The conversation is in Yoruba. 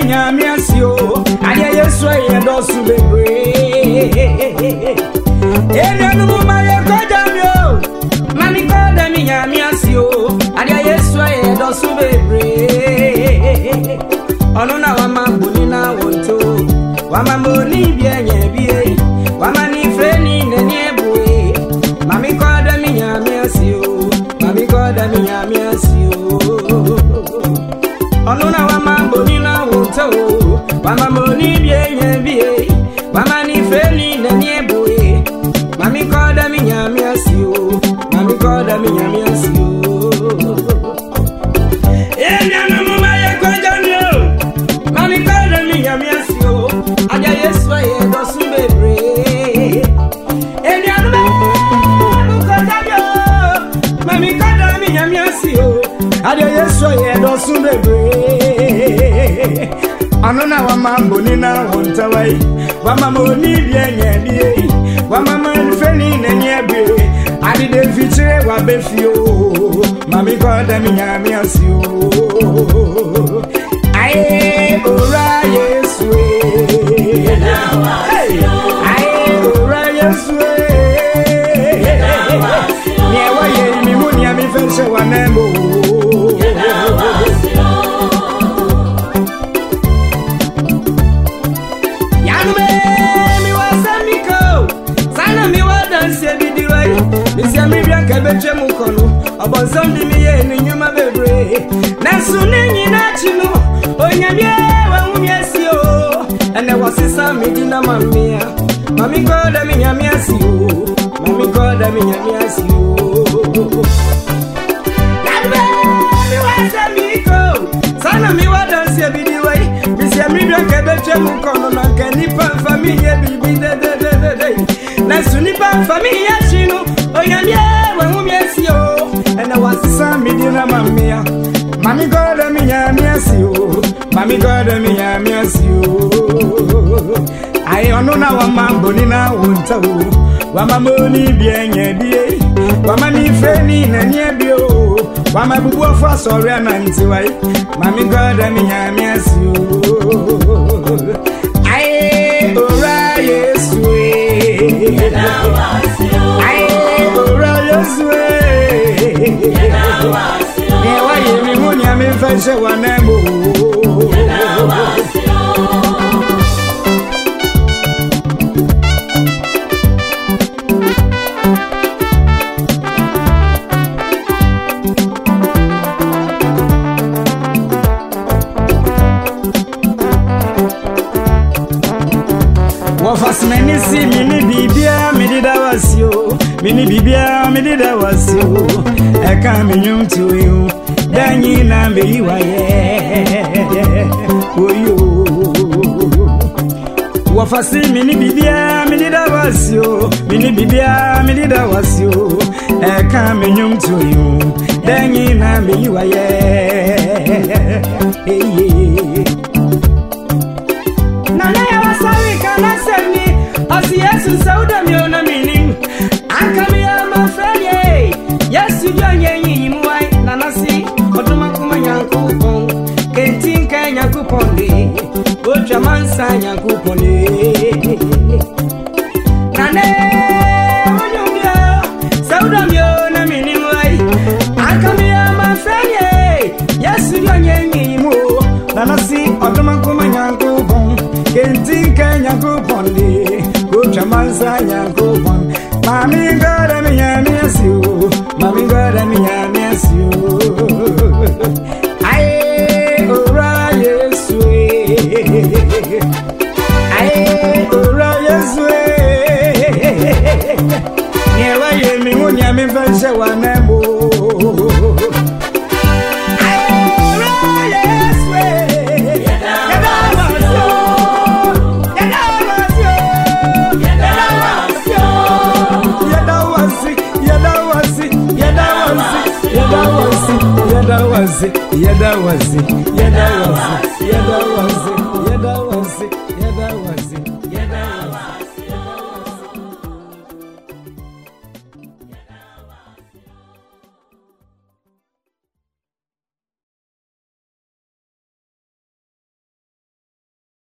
mi nyame ase o adeɛ yɛ sua yɛ dɔso bebree enuanom ma yɛ kɔda mi o ma mi kɔda mi nyame ase o adeɛ yɛ sua yɛ dɔso bebree ɔno na wama boni na wɔnto wama boni bia nyɛ bie wama ni freni ni nani ebue ma mi kɔda mi nyame mami o ma mi kɔda mi mama mo ní bí èèyàn bí mama ni fẹ́ẹ́lì náà ní ẹ̀bù e mami kọ́ dami yàmi àsì o mami kọ́ dami yàmi àsì o. èèyàn ló mú bá yẹ kọjá ní o mami kọ́ mi yàmi àsì o ajá yẹ sọ yẹ dọ̀sùn bèbèrè. èèyàn ló bá yẹ kọjá ní o mami kọ́ dami yàmi àsì o ajá yẹ sọ yẹ dọ̀sùn bèbèrè ọ̀nù náà wà máa bò ní náà wò ń tẹ́wọ́ yìí wà máa mọ oníbi ẹ̀yẹ bí yìí wà máa mọ ẹnufẹ́ ní ìnẹ̀yìn fi tirẹ̀ wà bẹ́ fi ooo màmí kọ́ dẹ́mi ọbọnsọm dị m ihe na enyuma bebree na nso na enyi na-achị nụ onye bịa ewu m esi na mami mami kọọ da m mami kọọ da m nyamị asị o Yabba, mi wasa mi ko, sana mi wadansi ebidi wei, bisi emibia kebe tse mu kɔnɔ na nke nipa nfa mi ye bibi ya. Mami God me ya me as you. Mami God me ya me as you. I ono na wa mambo oh. ni na wonta wo. Wa mambo ni bienye die. Wa mani freni na my bio. Wa mabubu afa sorry na ntiwa. Mami God me ya me as you. Ai ora way. uweze wa Mungu Wafasimeni si mini bibia midida wasio mini bibia midida wasio eka minyum tiwiu danyi na mbeiwa ye oyo wafasi mini bibia mini dawasio mini bibia mini dawasio ɛka e, menyom toyo danyi na mbeiwa ye eye nana wasawi kana nasɛmni ɔsi yesu sɛ nanasi ọdụmakụma nyankụbọn kentinke nyankụbọn dị kotwamansa nyankụbọn mami gọrọ m ihe n'esi o vencer o anemo. Yada wazi, yada wazi, yada wazi, yada wazi.